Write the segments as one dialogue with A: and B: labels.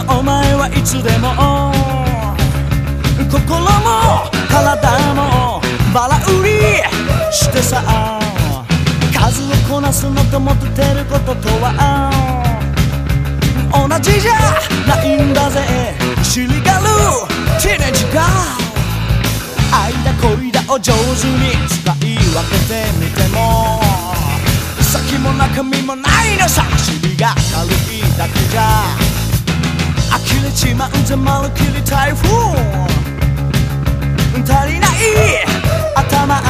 A: お前はいつでも心も体もバラ売りしてさ数をこなすのとモテてることとは同じじゃないんだぜ尻がるティーネージが愛だ恋だを上手に使い分けてみても。先も中身もないのさ。尻が軽いだけ。1万じゃまるきり台風足りない頭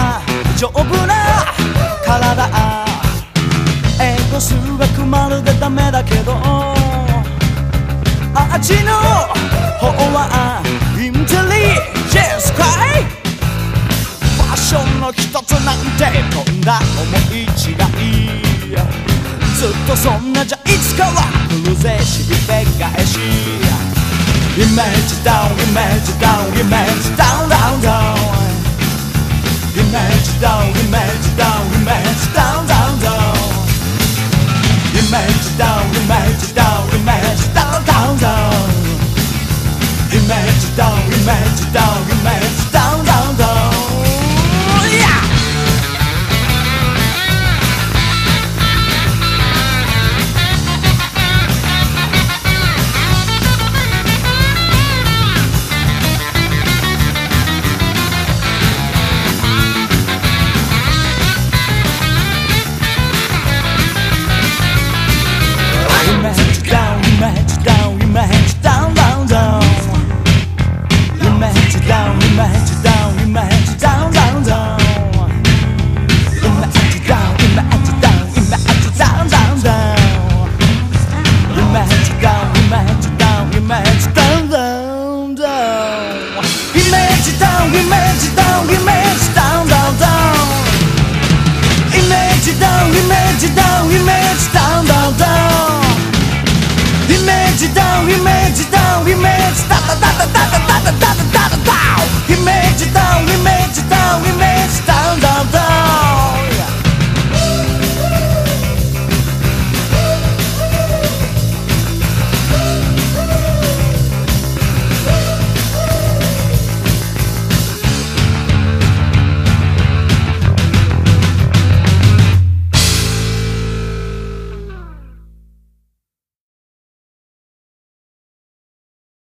A: 丈夫な体英語数学まるでダメだけどあっちの方はインテリジェスかいファッションの一つなんてこんな思い違い。ずっとそんなじゃいつかは来るぜしびれ返し。イメージダウンイメージダウンイメージダウンダウンダウンイメージダウンイメージダウンイメ